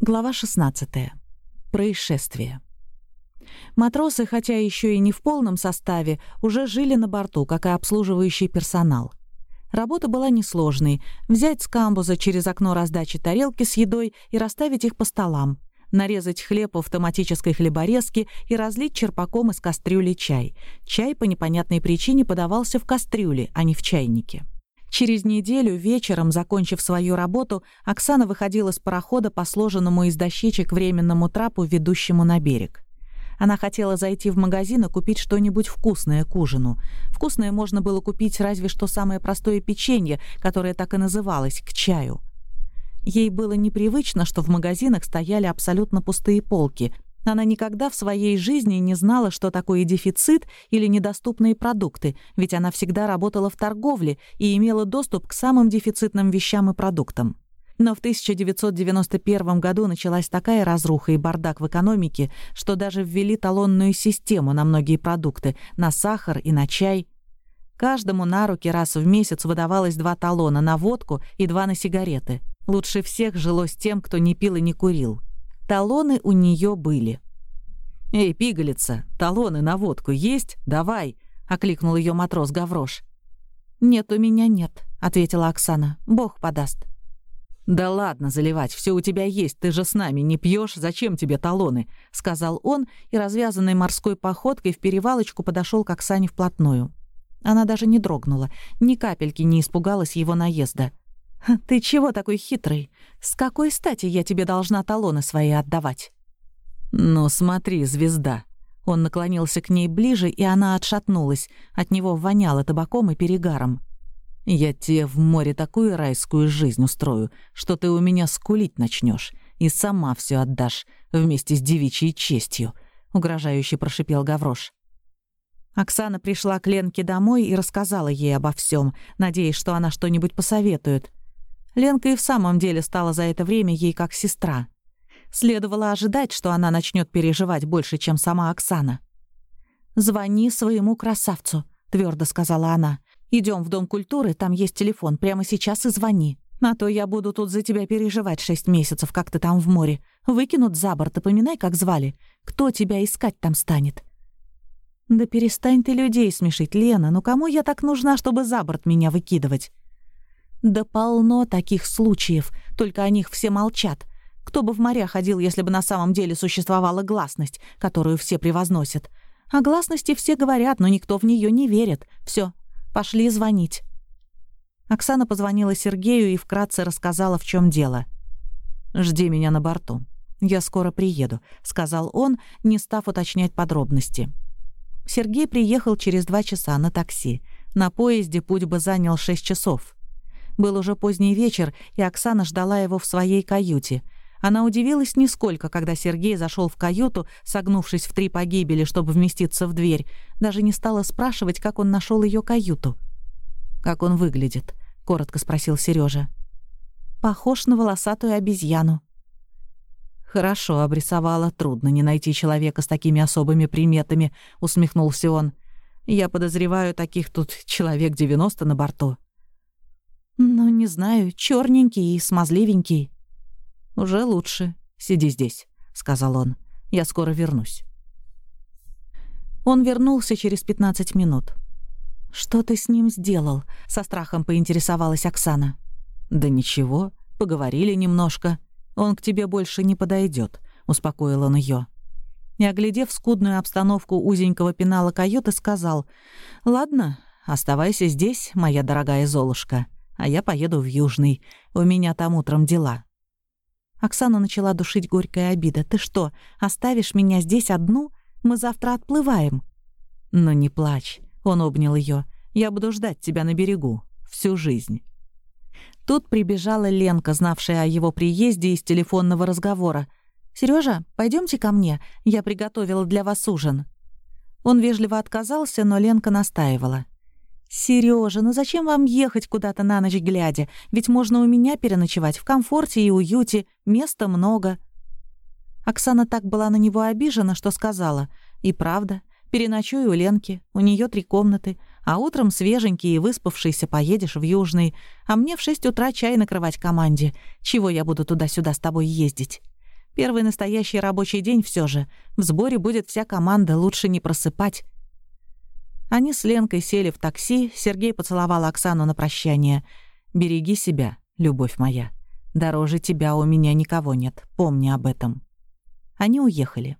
Глава 16. Происшествие. Матросы, хотя еще и не в полном составе, уже жили на борту, как и обслуживающий персонал. Работа была несложной — взять с камбуза через окно раздачи тарелки с едой и расставить их по столам, нарезать хлеб в автоматической хлеборезке и разлить черпаком из кастрюли чай. Чай по непонятной причине подавался в кастрюле, а не в чайнике. Через неделю вечером, закончив свою работу, Оксана выходила с парохода по сложенному из дощечек временному трапу, ведущему на берег. Она хотела зайти в магазин и купить что-нибудь вкусное к ужину. Вкусное можно было купить разве что самое простое печенье, которое так и называлось, к чаю. Ей было непривычно, что в магазинах стояли абсолютно пустые полки — она никогда в своей жизни не знала, что такое дефицит или недоступные продукты, ведь она всегда работала в торговле и имела доступ к самым дефицитным вещам и продуктам. Но в 1991 году началась такая разруха и бардак в экономике, что даже ввели талонную систему на многие продукты, на сахар и на чай. Каждому на руки раз в месяц выдавалось два талона на водку и два на сигареты. Лучше всех жилось тем, кто не пил и не курил. Талоны у нее были. «Эй, пигалица, талоны на водку есть? Давай!» — окликнул ее матрос Гаврош. «Нет, у меня нет», — ответила Оксана. «Бог подаст». «Да ладно заливать, все у тебя есть, ты же с нами не пьешь, зачем тебе талоны?» — сказал он и развязанной морской походкой в перевалочку подошел к Оксане вплотную. Она даже не дрогнула, ни капельки не испугалась его наезда. «Ты чего такой хитрый? С какой стати я тебе должна талоны свои отдавать?» «Ну смотри, звезда». Он наклонился к ней ближе, и она отшатнулась. От него воняло табаком и перегаром. «Я тебе в море такую райскую жизнь устрою, что ты у меня скулить начнешь и сама все отдашь вместе с девичьей честью», — угрожающе прошипел Гаврош. Оксана пришла к Ленке домой и рассказала ей обо всем, надеясь, что она что-нибудь посоветует. Ленка и в самом деле стала за это время ей как сестра. Следовало ожидать, что она начнет переживать больше, чем сама Оксана. «Звони своему красавцу», — твердо сказала она. Идем в Дом культуры, там есть телефон, прямо сейчас и звони. А то я буду тут за тебя переживать шесть месяцев, как ты там в море. Выкинут за борт, и поминай, как звали. Кто тебя искать там станет?» «Да перестань ты людей смешить, Лена. Ну кому я так нужна, чтобы за борт меня выкидывать?» Да полно таких случаев, только о них все молчат. Кто бы в моря ходил, если бы на самом деле существовала гласность, которую все превозносят? О гласности все говорят, но никто в нее не верит. Все, пошли звонить. Оксана позвонила Сергею и вкратце рассказала, в чем дело. «Жди меня на борту. Я скоро приеду», — сказал он, не став уточнять подробности. Сергей приехал через два часа на такси. На поезде путь бы занял шесть часов. Был уже поздний вечер, и Оксана ждала его в своей каюте. Она удивилась нисколько, когда Сергей зашел в каюту, согнувшись в три погибели, чтобы вместиться в дверь. Даже не стала спрашивать, как он нашел ее каюту. «Как он выглядит?» — коротко спросил Сережа. «Похож на волосатую обезьяну». «Хорошо обрисовала. Трудно не найти человека с такими особыми приметами», — усмехнулся он. «Я подозреваю, таких тут человек девяносто на борту». «Ну, не знаю, черненький и смазливенький». «Уже лучше. Сиди здесь», — сказал он. «Я скоро вернусь». Он вернулся через пятнадцать минут. «Что ты с ним сделал?» — со страхом поинтересовалась Оксана. «Да ничего, поговорили немножко. Он к тебе больше не подойдет, успокоил он ее. И, оглядев скудную обстановку узенького пенала каюты, сказал, «Ладно, оставайся здесь, моя дорогая Золушка а я поеду в Южный. У меня там утром дела». Оксана начала душить горькая обида. «Ты что, оставишь меня здесь одну? Мы завтра отплываем». «Ну не плачь», — он обнял ее. «Я буду ждать тебя на берегу. Всю жизнь». Тут прибежала Ленка, знавшая о его приезде из телефонного разговора. «Серёжа, пойдёмте ко мне. Я приготовила для вас ужин». Он вежливо отказался, но Ленка настаивала. «Серёжа, ну зачем вам ехать куда-то на ночь глядя? Ведь можно у меня переночевать в комфорте и уюте, места много». Оксана так была на него обижена, что сказала. «И правда, переночуй у Ленки, у неё три комнаты, а утром свеженький и выспавшийся поедешь в Южный, а мне в шесть утра чай накрывать команде. Чего я буду туда-сюда с тобой ездить?» Первый настоящий рабочий день все же. В сборе будет вся команда, лучше не просыпать. Они с Ленкой сели в такси, Сергей поцеловал Оксану на прощание. «Береги себя, любовь моя. Дороже тебя у меня никого нет, помни об этом». Они уехали.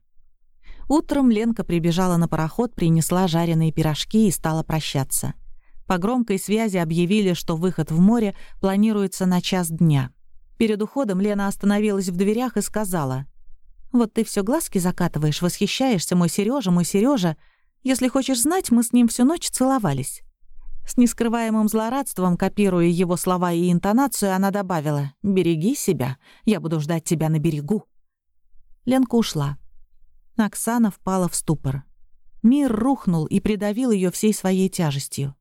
Утром Ленка прибежала на пароход, принесла жареные пирожки и стала прощаться. По громкой связи объявили, что выход в море планируется на час дня. Перед уходом Лена остановилась в дверях и сказала, «Вот ты все глазки закатываешь, восхищаешься, мой Сережа, мой Сережа. Если хочешь знать, мы с ним всю ночь целовались». С нескрываемым злорадством, копируя его слова и интонацию, она добавила, «Береги себя, я буду ждать тебя на берегу». Ленка ушла. Оксана впала в ступор. Мир рухнул и придавил ее всей своей тяжестью.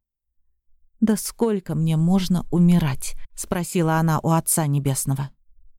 «Да сколько мне можно умирать?» — спросила она у Отца Небесного.